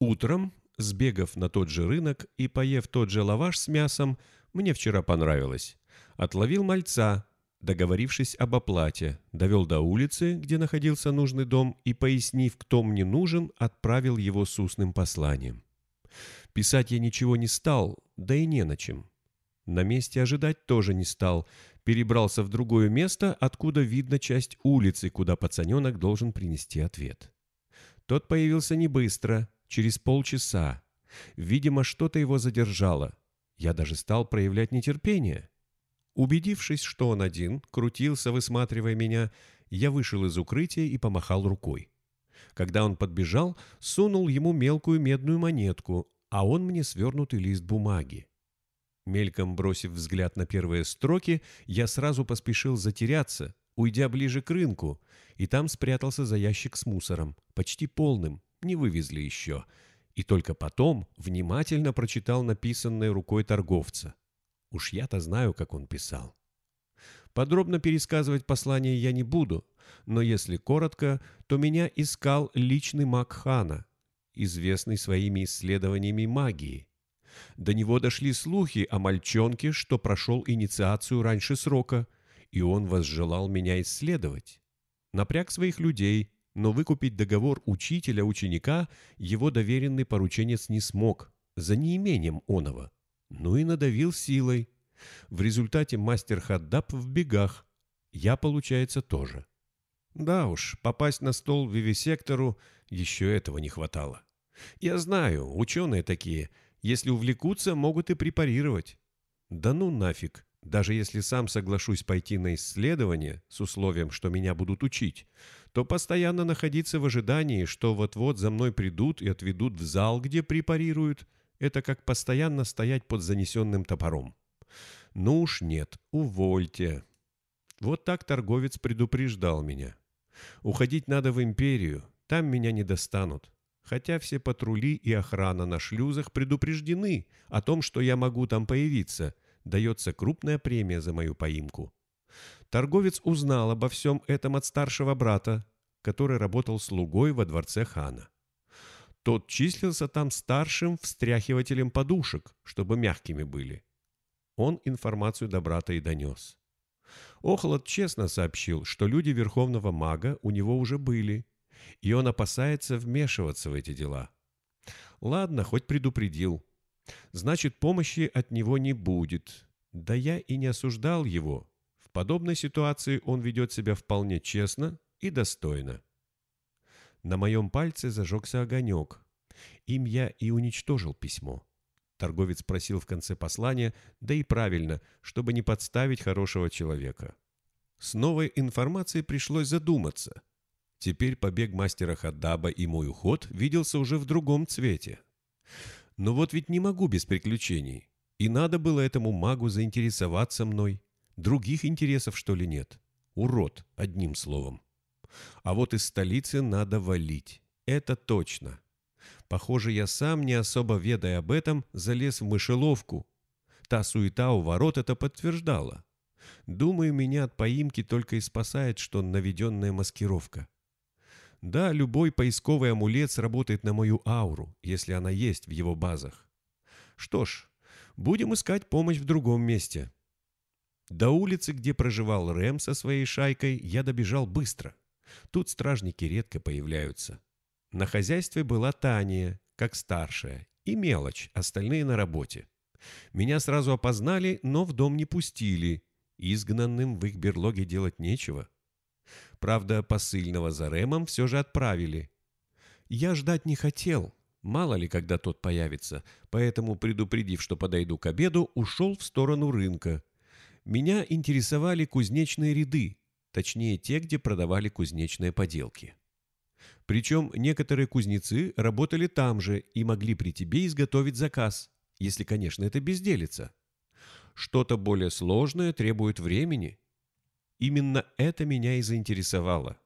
Утром, сбегав на тот же рынок и поев тот же лаваш с мясом, мне вчера понравилось. Отловил мальца, договорившись об оплате, довел до улицы, где находился нужный дом, и, пояснив, кто мне нужен, отправил его с устным посланием. Писать я ничего не стал, да и не на чем. На месте ожидать тоже не стал, перебрался в другое место, откуда видно часть улицы, куда пацаненок должен принести ответ. Тот появился не быстро, через полчаса. Видимо, что-то его задержало. Я даже стал проявлять нетерпение. Убедившись, что он один, крутился, высматривая меня, я вышел из укрытия и помахал рукой. Когда он подбежал, сунул ему мелкую медную монетку, а он мне свернутый лист бумаги. Мельком бросив взгляд на первые строки, я сразу поспешил затеряться, уйдя ближе к рынку, и там спрятался за ящик с мусором, почти полным, не вывезли еще, и только потом внимательно прочитал написанное рукой торговца. Уж я-то знаю, как он писал. Подробно пересказывать послание я не буду, но если коротко, то меня искал личный маг хана, известный своими исследованиями магии. До него дошли слухи о мальчонке, что прошел инициацию раньше срока, и он возжелал меня исследовать. Напряг своих людей, но выкупить договор учителя-ученика его доверенный порученец не смог, за неимением оного. Ну и надавил силой. В результате мастер Хаддаб в бегах. Я, получается, тоже. Да уж, попасть на стол вивисектору еще этого не хватало. Я знаю, ученые такие, если увлекутся, могут и препарировать. Да ну нафиг, даже если сам соглашусь пойти на исследование с условием, что меня будут учить, то постоянно находиться в ожидании, что вот-вот за мной придут и отведут в зал, где препарируют, это как постоянно стоять под занесенным топором. Ну уж нет, увольте. Вот так торговец предупреждал меня. Уходить надо в империю, там меня не достанут. Хотя все патрули и охрана на шлюзах предупреждены о том, что я могу там появиться, дается крупная премия за мою поимку. Торговец узнал обо всем этом от старшего брата, который работал слугой во дворце хана. Тот числился там старшим встряхивателем подушек, чтобы мягкими были. Он информацию до брата и донес. Охолод честно сообщил, что люди Верховного Мага у него уже были, и он опасается вмешиваться в эти дела. Ладно, хоть предупредил. Значит, помощи от него не будет. Да я и не осуждал его. Подобной ситуации он ведет себя вполне честно и достойно. На моем пальце зажегся огонек. Им я и уничтожил письмо. Торговец просил в конце послания, да и правильно, чтобы не подставить хорошего человека. С новой информацией пришлось задуматься. Теперь побег мастера Хаддаба и мой уход виделся уже в другом цвете. Но вот ведь не могу без приключений. И надо было этому магу заинтересоваться мной. Других интересов, что ли, нет? Урод, одним словом. А вот из столицы надо валить. Это точно. Похоже, я сам, не особо ведая об этом, залез в мышеловку. Та суета у ворот это подтверждала. Думаю, меня от поимки только и спасает, что наведенная маскировка. Да, любой поисковый амулет сработает на мою ауру, если она есть в его базах. Что ж, будем искать помощь в другом месте. До улицы, где проживал Рэм со своей шайкой, я добежал быстро. Тут стражники редко появляются. На хозяйстве была Таня, как старшая, и мелочь, остальные на работе. Меня сразу опознали, но в дом не пустили. Изгнанным в их берлоге делать нечего. Правда, посыльного за Рэмом все же отправили. Я ждать не хотел, мало ли когда тот появится, поэтому, предупредив, что подойду к обеду, ушел в сторону рынка, меня интересовали кузнечные ряды, точнее те, где продавали кузнечные поделки. Причем некоторые кузнецы работали там же и могли при тебе изготовить заказ, если, конечно, это безделица. Что-то более сложное требует времени. Именно это меня и заинтересовало.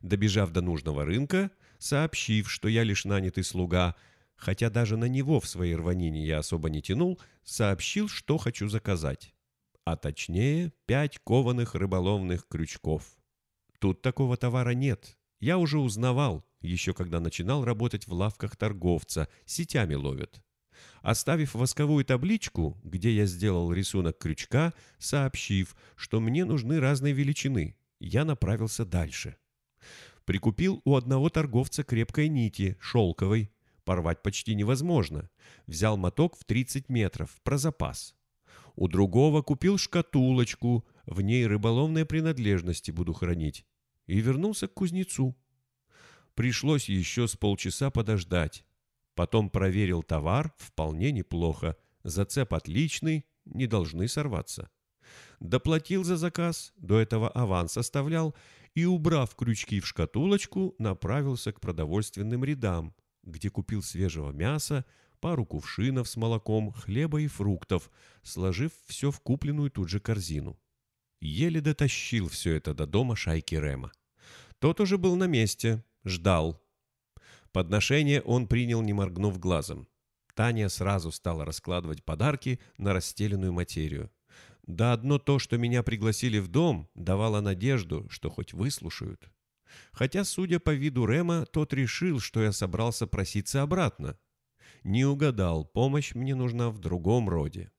Добежав до нужного рынка, сообщив, что я лишь нанятый слуга, хотя даже на него в своей рванине я особо не тянул, сообщил, что хочу заказать а точнее пять кованых рыболовных крючков. Тут такого товара нет, я уже узнавал, еще когда начинал работать в лавках торговца, сетями ловят. Оставив восковую табличку, где я сделал рисунок крючка, сообщив, что мне нужны разные величины, я направился дальше. Прикупил у одного торговца крепкой нити, шелковой. Порвать почти невозможно. Взял моток в 30 метров, про запас. У другого купил шкатулочку, в ней рыболовные принадлежности буду хранить. И вернулся к кузнецу. Пришлось еще с полчаса подождать. Потом проверил товар, вполне неплохо. Зацеп отличный, не должны сорваться. Доплатил за заказ, до этого аванс оставлял, и, убрав крючки в шкатулочку, направился к продовольственным рядам, где купил свежего мяса, пару кувшинов с молоком, хлеба и фруктов, сложив все в купленную тут же корзину. Еле дотащил все это до дома шайки Рема. Тот уже был на месте, ждал. Подношение он принял, не моргнув глазом. Таня сразу стала раскладывать подарки на расстеленную материю. Да одно то, что меня пригласили в дом, давало надежду, что хоть выслушают. Хотя, судя по виду Рема, тот решил, что я собрался проситься обратно. Не угадал, помощь мне нужна в другом роде.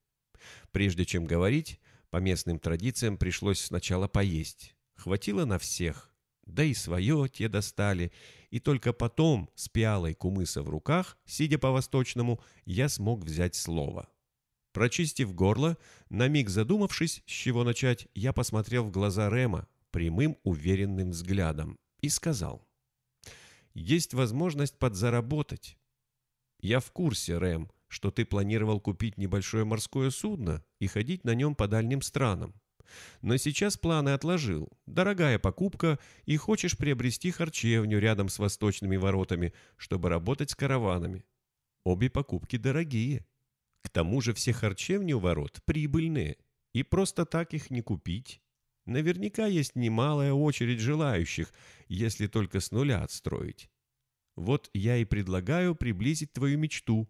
Прежде чем говорить, по местным традициям пришлось сначала поесть. Хватило на всех. Да и свое те достали. И только потом, с пиалой кумыса в руках, сидя по-восточному, я смог взять слово. Прочистив горло, на миг задумавшись, с чего начать, я посмотрел в глаза Рема прямым уверенным взглядом и сказал. «Есть возможность подзаработать. Я в курсе, Рэм, что ты планировал купить небольшое морское судно и ходить на нем по дальним странам. Но сейчас планы отложил. Дорогая покупка, и хочешь приобрести харчевню рядом с восточными воротами, чтобы работать с караванами. Обе покупки дорогие. К тому же все харчевни у ворот прибыльные, и просто так их не купить. Наверняка есть немалая очередь желающих, если только с нуля отстроить. Вот я и предлагаю приблизить твою мечту.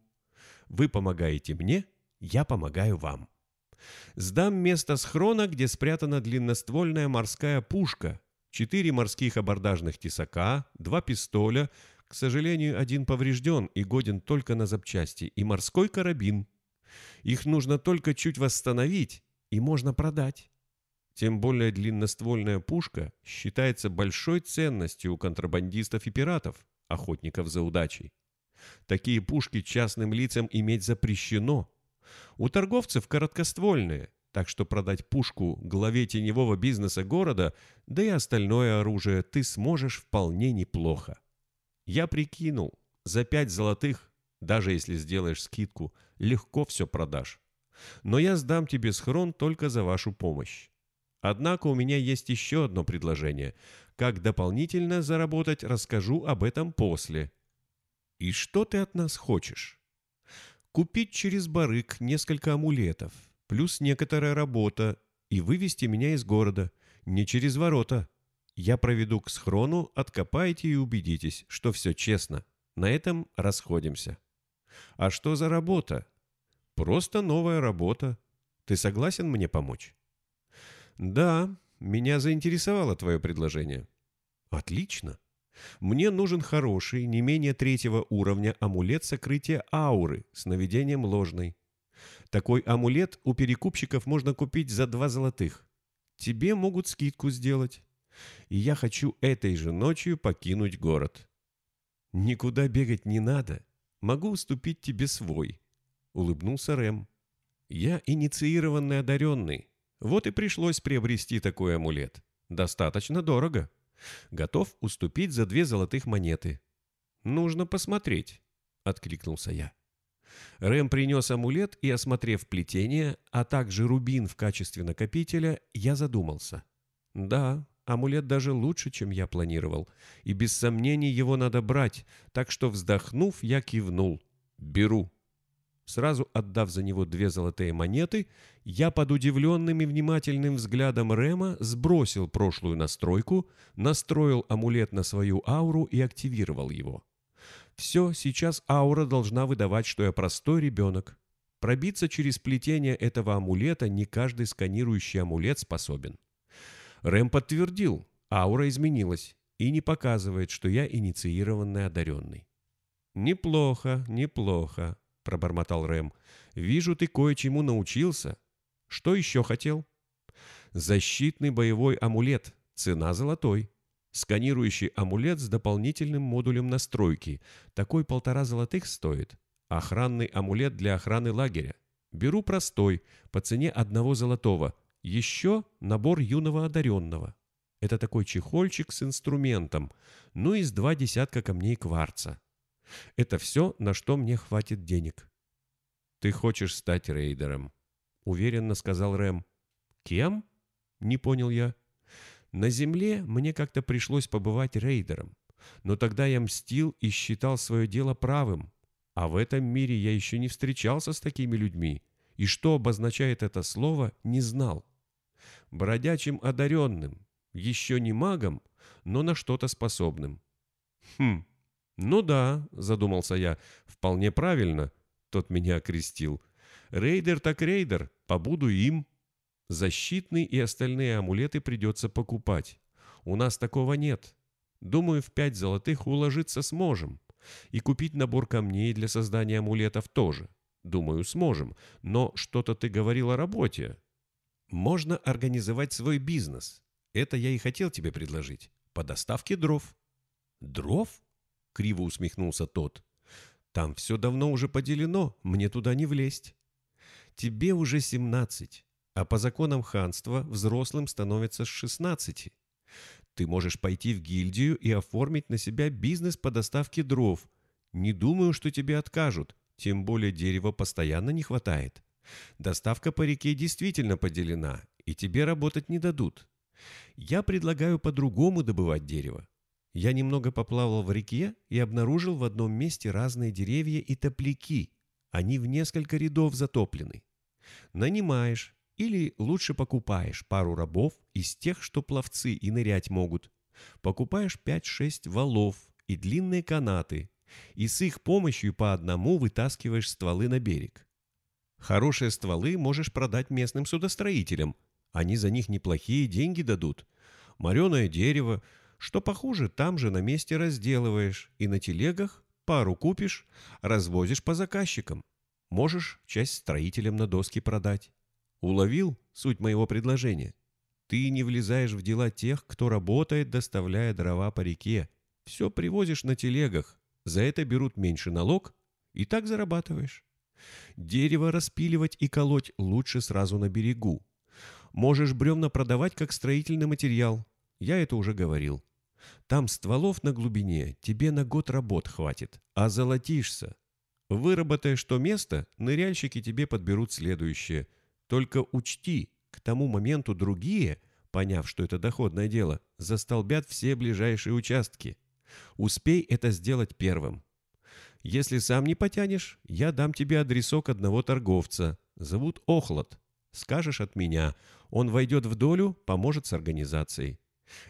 Вы помогаете мне, я помогаю вам. Сдам место схрона, где спрятана длинноствольная морская пушка, четыре морских абордажных тесака, два пистоля, к сожалению, один поврежден и годен только на запчасти, и морской карабин. Их нужно только чуть восстановить, и можно продать. Тем более длинноствольная пушка считается большой ценностью у контрабандистов и пиратов, охотников за удачей. Такие пушки частным лицам иметь запрещено. У торговцев короткоствольные, так что продать пушку главе теневого бизнеса города, да и остальное оружие ты сможешь вполне неплохо. Я прикинул, за пять золотых даже если сделаешь скидку, легко все продашь. Но я сдам тебе схрон только за вашу помощь. Однако у меня есть еще одно предложение. Как дополнительно заработать, расскажу об этом после. И что ты от нас хочешь? Купить через барык несколько амулетов, плюс некоторая работа, и вывести меня из города, не через ворота. Я проведу к схрону, откопайте и убедитесь, что все честно. На этом расходимся. А что за работа? Просто новая работа. Ты согласен мне помочь? Да, меня заинтересовало твое предложение. Отлично. Мне нужен хороший, не менее третьего уровня амулет сокрытия ауры с наведением ложной. Такой амулет у перекупщиков можно купить за два золотых. Тебе могут скидку сделать. И я хочу этой же ночью покинуть город. Никуда бегать не надо. Могу уступить тебе свой», — улыбнулся Рэм. «Я инициированный одаренный. Вот и пришлось приобрести такой амулет. Достаточно дорого. Готов уступить за две золотых монеты». «Нужно посмотреть», — откликнулся я. Рэм принес амулет и, осмотрев плетение, а также рубин в качестве накопителя, я задумался. «Да, Амулет даже лучше, чем я планировал, и без сомнений его надо брать, так что, вздохнув, я кивнул. «Беру». Сразу отдав за него две золотые монеты, я под удивленным и внимательным взглядом Рема сбросил прошлую настройку, настроил амулет на свою ауру и активировал его. Все, сейчас аура должна выдавать, что я простой ребенок. Пробиться через плетение этого амулета не каждый сканирующий амулет способен. Рэм подтвердил, аура изменилась. и не показывает, что я инициированный одаренный. «Неплохо, неплохо», — пробормотал Рэм. «Вижу, ты кое-чему научился. Что еще хотел?» «Защитный боевой амулет. Цена золотой. Сканирующий амулет с дополнительным модулем настройки. Такой полтора золотых стоит. Охранный амулет для охраны лагеря. Беру простой, по цене одного золотого. Еще набор юного одаренного. Это такой чехольчик с инструментом, ну и с два десятка камней кварца. Это все, на что мне хватит денег. «Ты хочешь стать рейдером», — уверенно сказал Рэм. «Кем?» — не понял я. «На земле мне как-то пришлось побывать рейдером, но тогда я мстил и считал свое дело правым, а в этом мире я еще не встречался с такими людьми, и что обозначает это слово, не знал. Бродячим одаренным, еще не магом, но на что-то способным. Хм, ну да, задумался я, вполне правильно, тот меня окрестил. Рейдер так рейдер, побуду им. Защитный и остальные амулеты придется покупать. У нас такого нет. Думаю, в пять золотых уложиться сможем. И купить набор камней для создания амулетов тоже. Думаю, сможем. Но что-то ты говорил о работе. Можно организовать свой бизнес. Это я и хотел тебе предложить. По доставке дров. Дров? Криво усмехнулся тот. Там все давно уже поделено, мне туда не влезть. Тебе уже семнадцать, а по законам ханства взрослым становится с шестнадцати. Ты можешь пойти в гильдию и оформить на себя бизнес по доставке дров. Не думаю, что тебе откажут, тем более дерева постоянно не хватает. Доставка по реке действительно поделена, и тебе работать не дадут. Я предлагаю по-другому добывать дерево. Я немного поплавал в реке и обнаружил в одном месте разные деревья и топляки. Они в несколько рядов затоплены. Нанимаешь, или лучше покупаешь пару рабов из тех, что пловцы и нырять могут. Покупаешь 5-6 валов и длинные канаты, и с их помощью по одному вытаскиваешь стволы на берег. Хорошие стволы можешь продать местным судостроителям. Они за них неплохие деньги дадут. Мореное дерево, что похуже, там же на месте разделываешь, и на телегах пару купишь, развозишь по заказчикам. Можешь часть строителям на доски продать. Уловил суть моего предложения? Ты не влезаешь в дела тех, кто работает, доставляя дрова по реке. Все привозишь на телегах. За это берут меньше налог, и так зарабатываешь. Дерево распиливать и колоть лучше сразу на берегу. Можешь бревна продавать как строительный материал. Я это уже говорил. Там стволов на глубине тебе на год работ хватит, а золотишься. Выработаешь то место, ныряльщики тебе подберут следующее – только учти, к тому моменту другие, поняв, что это доходное дело, застолбят все ближайшие участки. Успей это сделать первым. Если сам не потянешь, я дам тебе адресок одного торговца. Зовут Охлад. Скажешь от меня. Он войдет в долю, поможет с организацией.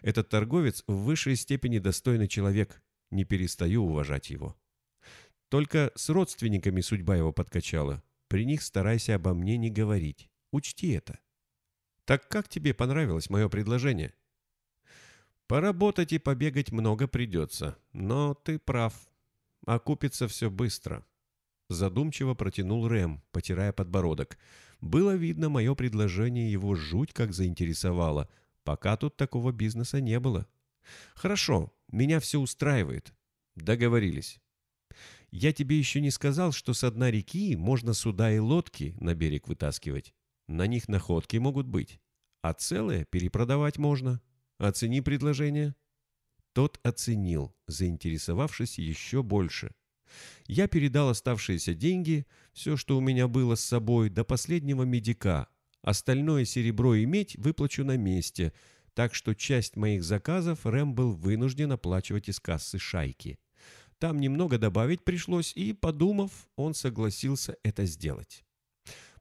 Этот торговец в высшей степени достойный человек. Не перестаю уважать его. Только с родственниками судьба его подкачала. При них старайся обо мне не говорить. Учти это. Так как тебе понравилось мое предложение? Поработать и побегать много придется, но ты прав. Окупится все быстро. Задумчиво протянул Рэм, потирая подбородок. Было видно, мое предложение его жуть как заинтересовало. Пока тут такого бизнеса не было. Хорошо, меня все устраивает. Договорились. Я тебе еще не сказал, что с дна реки можно суда и лодки на берег вытаскивать. На них находки могут быть. А целые перепродавать можно. Оцени предложение. Тот оценил, заинтересовавшись еще больше. Я передал оставшиеся деньги, все, что у меня было с собой, до последнего медика. Остальное серебро и медь выплачу на месте, так что часть моих заказов Рэм был вынужден оплачивать из кассы шайки. Там немного добавить пришлось, и, подумав, он согласился это сделать.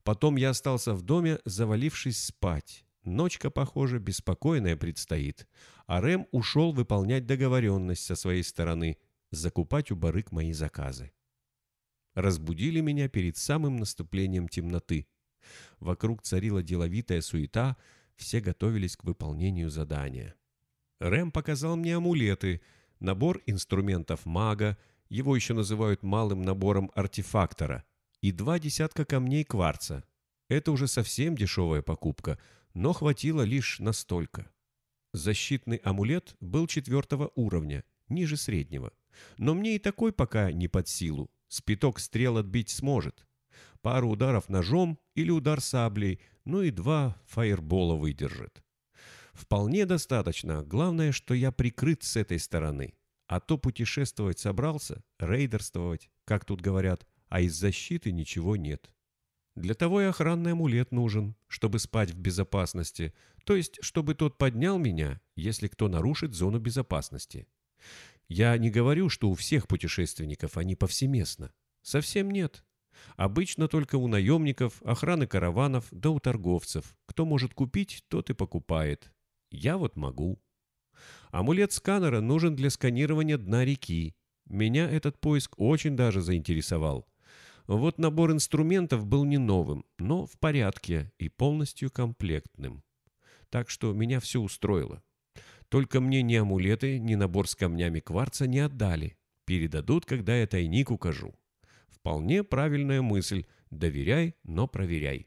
Потом я остался в доме, завалившись спать. Ночка, похоже, беспокойная предстоит. А Рэм ушел выполнять договоренность со своей стороны, закупать у барык мои заказы. Разбудили меня перед самым наступлением темноты. Вокруг царила деловитая суета, все готовились к выполнению задания. Рэм показал мне амулеты, набор инструментов мага, его еще называют малым набором артефактора, и два десятка камней кварца. Это уже совсем дешевая покупка, но хватило лишь настолько. Защитный амулет был четвертого уровня, ниже среднего. Но мне и такой пока не под силу. Спиток стрел отбить сможет. Пару ударов ножом или удар саблей, ну и два фаербола выдержит. Вполне достаточно, главное, что я прикрыт с этой стороны. А то путешествовать собрался, рейдерствовать, как тут говорят, а из защиты ничего нет. Для того и охранный амулет нужен, чтобы спать в безопасности, то есть, чтобы тот поднял меня, если кто нарушит зону безопасности. Я не говорю, что у всех путешественников они повсеместно. Совсем нет. Обычно только у наемников, охраны караванов, да у торговцев. Кто может купить, тот и покупает. Я вот могу. Амулет сканера нужен для сканирования дна реки. Меня этот поиск очень даже заинтересовал. Вот набор инструментов был не новым, но в порядке и полностью комплектным. Так что меня все устроило. Только мне ни амулеты, ни набор с камнями кварца не отдали. Передадут, когда я тайник укажу. Вполне правильная мысль. Доверяй, но проверяй.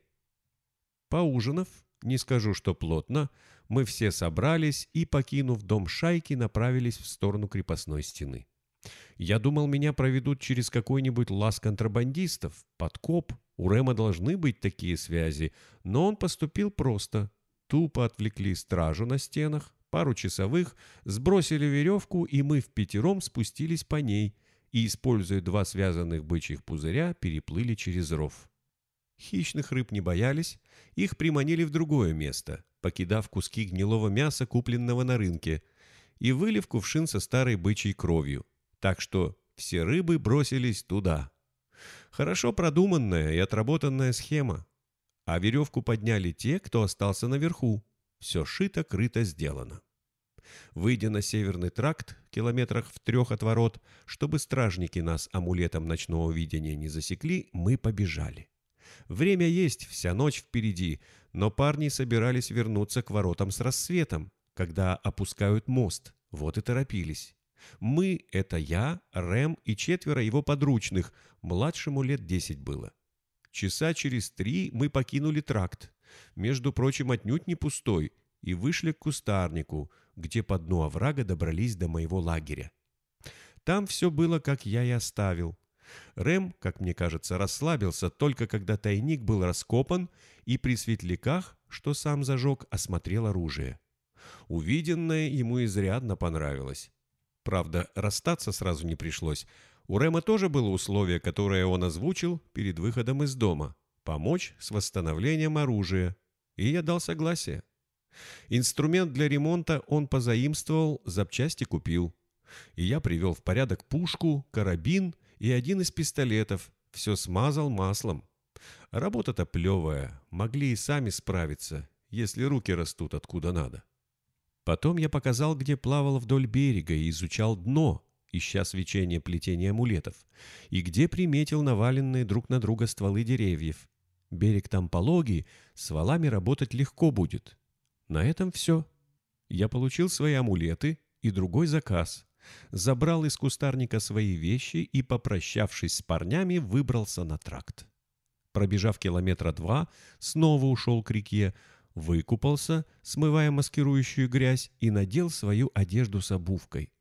Поужинав, не скажу, что плотно, мы все собрались и, покинув дом шайки, направились в сторону крепостной стены. Я думал, меня проведут через какой-нибудь лаз контрабандистов, подкоп. У Рема должны быть такие связи, но он поступил просто. Тупо отвлекли стражу на стенах, пару часовых, сбросили веревку, и мы в пятером спустились по ней и, используя два связанных бычьих пузыря, переплыли через ров. Хищных рыб не боялись, их приманили в другое место, покидав куски гнилого мяса, купленного на рынке, и вылив кувшин со старой бычьей кровью, так что все рыбы бросились туда. Хорошо продуманная и отработанная схема. А веревку подняли те, кто остался наверху. Все шито-крыто сделано. Выйдя на северный тракт, километрах в трех от ворот, чтобы стражники нас амулетом ночного видения не засекли, мы побежали. Время есть, вся ночь впереди, но парни собирались вернуться к воротам с рассветом, когда опускают мост, вот и торопились. Мы — это я, Рэм и четверо его подручных, младшему лет десять было. Часа через три мы покинули тракт, между прочим, отнюдь не пустой, и вышли к кустарнику, где по дну оврага добрались до моего лагеря. Там все было, как я и оставил. Рэм, как мне кажется, расслабился только когда тайник был раскопан и при светляках, что сам зажег, осмотрел оружие. Увиденное ему изрядно понравилось. Правда, расстаться сразу не пришлось. У Рэма тоже было условие, которое он озвучил перед выходом из дома – помочь с восстановлением оружия. И я дал согласие. Инструмент для ремонта он позаимствовал, запчасти купил. И я привел в порядок пушку, карабин и один из пистолетов, все смазал маслом. Работа-то плевая, могли и сами справиться, если руки растут откуда надо. Потом я показал, где плавал вдоль берега и изучал дно, ища свечение плетения амулетов, и где приметил наваленные друг на друга стволы деревьев. Берег там пологий, с валами работать легко будет. На этом все. Я получил свои амулеты и другой заказ. Забрал из кустарника свои вещи и, попрощавшись с парнями, выбрался на тракт. Пробежав километра два, снова ушел к реке, выкупался, смывая маскирующую грязь, и надел свою одежду с обувкой.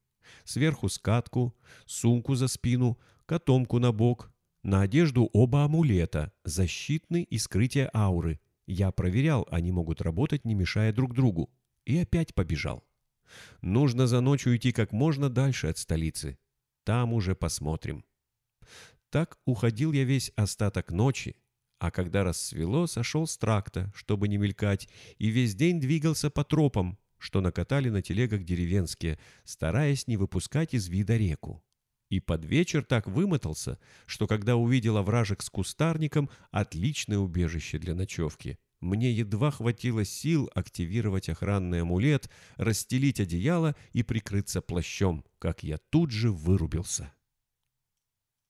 Сверху скатку, сумку за спину, котомку на бок. На одежду оба амулета, защитный и скрытие ауры. Я проверял, они могут работать, не мешая друг другу. И опять побежал. Нужно за ночь уйти как можно дальше от столицы. Там уже посмотрим. Так уходил я весь остаток ночи, а когда рассвело, сошел с тракта, чтобы не мелькать, и весь день двигался по тропам, что накатали на телегах деревенские, стараясь не выпускать из вида реку. И под вечер так вымотался, что когда увидел овражек с кустарником, отличное убежище для ночевки. Мне едва хватило сил активировать охранный амулет, расстелить одеяло и прикрыться плащом, как я тут же вырубился.